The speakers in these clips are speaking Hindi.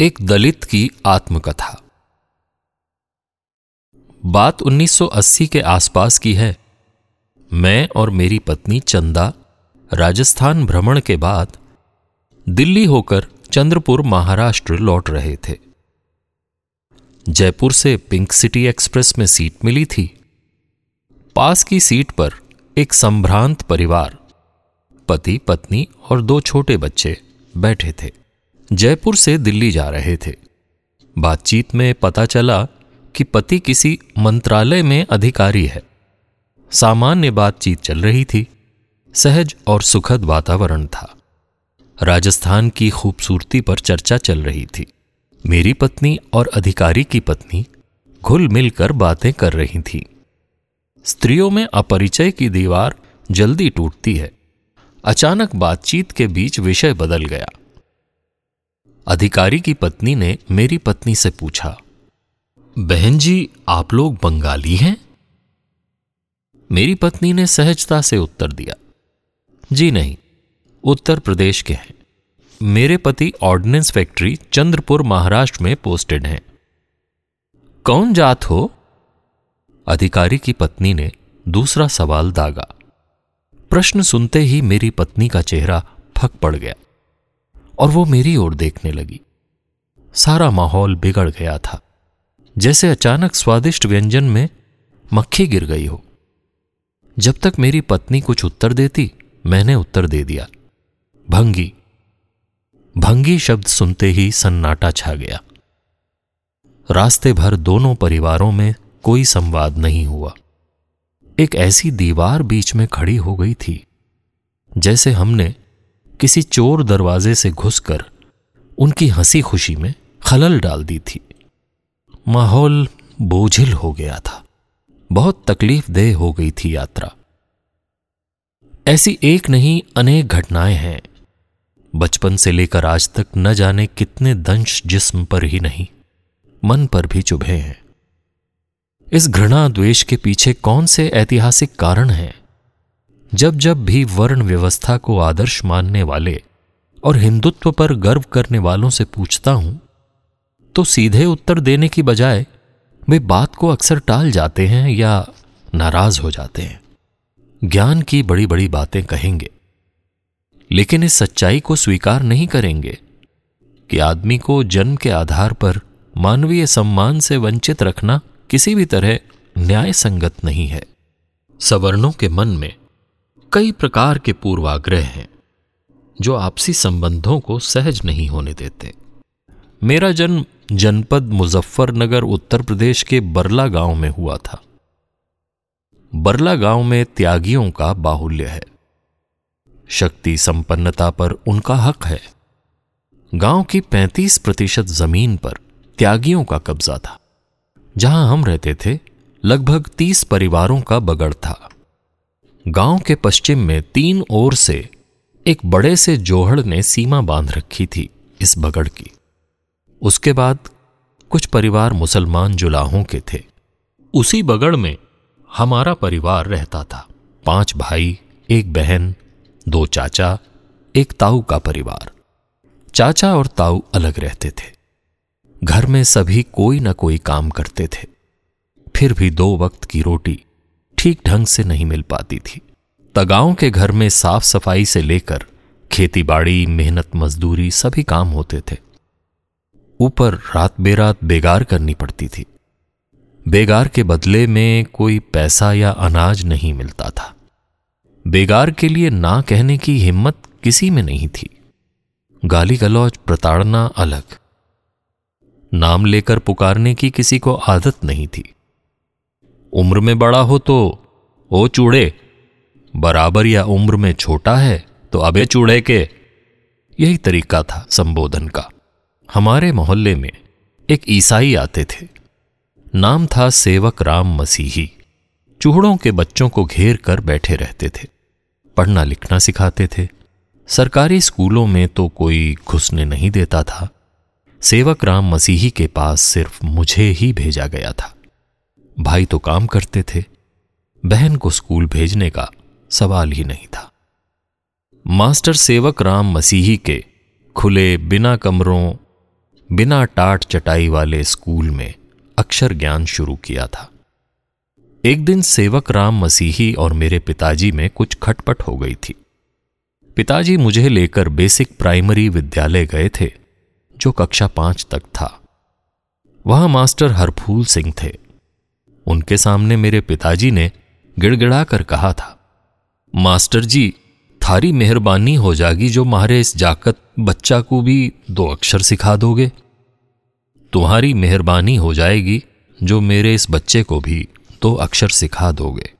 एक दलित की आत्मकथा। बात 1980 के आसपास की है। मैं और मेरी पत्नी चंदा राजस्थान भ्रमण के बाद दिल्ली होकर चंद्रपुर महाराष्ट्र लौट रहे थे। जयपुर से पिंक सिटी एक्सप्रेस में सीट मिली थी। पास की सीट पर एक संभ्रांत परिवार, पति, पत्नी और दो छोटे बच्चे बैठे थे। जयपुर से दिल्ली जा रहे थे। बातचीत में पता चला कि पति किसी मंत्रालय में अधिकारी है। सामान्य बातचीत चल रही थी। सहज और सुखद वातावरण था। राजस्थान की खूबसूरती पर चर्चा चल रही थी। मेरी पत्नी और अधिकारी की पत्नी घुल मिलकर बातें कर रही थी। स्त्रियों में अपरिचय की दीवार जल्दी टूटती है। अचानक बातचीत के बीच विषय बदल गया। अधिकारी की पत्नी ने मेरी पत्नी से पूछा, बहन जी, आप लोग बंगाली हैं? मेरी पत्नी ने सहजता से उत्तर दिया, जी नहीं, उत्तर प्रदेश के हैं। मेरे पति ऑर्डिनेंस फैक्ट्री चंद्रपुर, महाराष्ट्र में पोस्टेड हैं। कौन जात हो? अधिकारी की पत्नी ने दूसरा सवाल दागा। प्रश्न सुनते ही मेरी पत्नी का चेहरा फक पड़ गया। और वो मेरी ओर देखने लगी। सारा माहौल बिगड़ गया था। जैसे अचानक स्वादिष्ट व्यंजन में मक्खी गिर गई हो। जब तक मेरी पत्नी कुछ उत्तर देती, मैंने उत्तर दे दिया। भंगी। भंगी शब्द सुनते ही सन्नाटा छा गया। रास्ते भर दोनों परिवारों में कोई संवाद नहीं हुआ। एक ऐसी दीवार बीच में खड़ी हो गई थी, जैसे हमने किसी चोर दरवाजे से घुसकर उनकी हँसी खुशी में खलल डाल दी थी। माहौल बोझिल हो गया था। बहुत तकलीफ़ देह हो गई थी यात्रा। ऐसी एक नहीं, अनेक घटनाएँ हैं। बचपन से लेकर आज तक न जाने कितने दंश जिस्म पर ही नहीं, मन पर भी चुभे हैं। इस घृणा द्वेष के पीछे कौन से ऐतिहासिक कारण हैं? जब जब भी वर्ण व्यवस्था को आदर्श मानने वाले और हिंदुत्व पर गर्व करने वालों से पूछता हूँ तो सीधे उत्तर देने की बजाय वे बात को अक्सर टाल जाते हैं या नाराज़ हो जाते हैं। ज्ञान की बड़ी बड़ी बातें कहेंगे, लेकिन इस सच्चाई को स्वीकार नहीं करेंगे कि आदमी को जन्म के आधार पर मानवीय सम्मान से वंचित रखना किसी भी तरह न्याय संगत नहीं है। सवर्णों के मन में कई प्रकार के पूर्वाग्रह हैं, जो आपसी संबंधों को सहज नहीं होने देते। मेरा जन्म जनपद मुजफ्फरनगर, उत्तर प्रदेश के बरला गाँव में हुआ था। बरला गाँव में त्यागियों का बाहुल्य है। शक्ति संपन्नता पर उनका हक है। गाँव की 35 प्रतिशत ज़मीन पर त्यागियों का कब्जा था, जहाँ हम रहते थे, लगभग 30 परिवारों का बगड़ था। गाँव के पश्चिम में तीन ओर से एक बड़े से जोहड़ ने सीमा बाँध रखी थी इस बगड़ की। उसके बाद कुछ परिवार मुसलमान जुलाहों के थे। उसी बगड़ में हमारा परिवार रहता था। पाँच भाई, एक बहन, दो चाचा, एक ताऊ का परिवार। चाचा और ताऊ अलग रहते थे। घर में सभी कोई ना कोई काम करते थे। फिर भी दो वक्त की रोटी ठीक ढंग से नहीं मिल पाती थी। तगाओं के घर में साफ़ सफ़ाई से लेकर खेती बाड़ी मेहनत, मजदूरी सभी काम होते थे। ऊपर रात बेरात बेगार करनी पड़ती थी। बेगार के बदले में कोई पैसा या अनाज नहीं मिलता था। बेगार के लिए ना कहने की हिम्मत किसी में नहीं थी। गाली गलौज प्रताड़ना अलग। नाम लेकर पुकारने की किसी को आदत नहीं थी। उम्र में बड़ा हो तो ओ चूड़े, बराबर या उम्र में छोटा है तो अबे चूड़े के। यही तरीका था संबोधन का। हमारे मोहल्ले में एक ईसाई आते थे। नाम था सेवक राम मसीही। चूहड़ों के बच्चों को घेर कर बैठे रहते थे। पढ़ना लिखना सिखाते थे। सरकारी स्कूलों में तो कोई घुसने नहीं देता था। सेवक राम मसीही के पास सिर्फ़ मुझे ही भेजा गया था। भाई तो काम करते थे। बहन को स्कूल भेजने का सवाल ही नहीं था। मास्टर सेवक राम मसीही के खुले बिना कमरों, बिना टाट चटाई वाले स्कूल में अक्षर ज्ञान शुरू किया था। एक दिन सेवक राम मसीही और मेरे पिताजी में कुछ खटपट हो गई थी। पिताजी मुझे लेकर बेसिक प्राइमरी विद्यालय गए थे, जो कक्षा पाँच तक था। वहाँ मास्टर हरफूल सिंह थे। उनके सामने मेरे पिताजी ने गिड़गिड़ा कर कहा था, मास्टर जी, थारी मेहरबानी हो जागी जो मारे इस जाकत बच्चा को भी दो अक्षर सिखा दोगे। तुम्हारी मेहरबानी हो जाएगी जो मेरे इस बच्चे को भी दो अक्षर सिखा दोगे।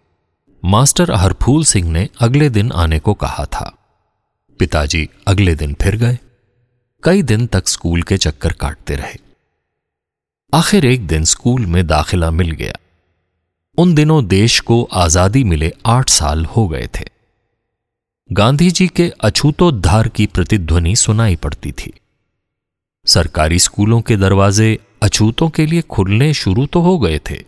मास्टर हरफूल सिंह ने अगले दिन आने को कहा था। पिताजी अगले दिन फिर गए। कई दिन तक स्कूल के चक्कर काटते रहे। आखिर एक दिन स्कूल में दाखिला मिल गया। उन दिनों देश को आज़ादी मिले आठ साल हो गए थे। गांधी जी के अछूतोद्धार की प्रतिध्वनि सुनाई पड़ती थी। सरकारी स्कूलों के दरवाजे अछूतों के लिए खुलने शुरू तो हो गए थे।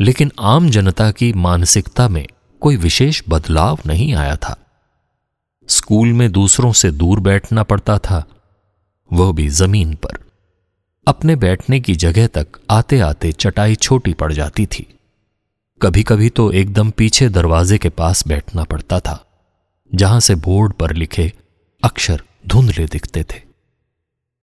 लेकिन आम जनता की मानसिकता में कोई विशेष बदलाव नहीं आया था। स्कूल में दूसरों से दूर बैठना पड़ता था, वह भी ज़मीन पर। अपने बैठने की जगह तक आते आते चटाई छोटी पड़ जाती थी। कभी कभी तो एकदम पीछे दरवाजे के पास बैठना पड़ता था, जहाँ से बोर्ड पर लिखे अक्षर धुंधले दिखते थे।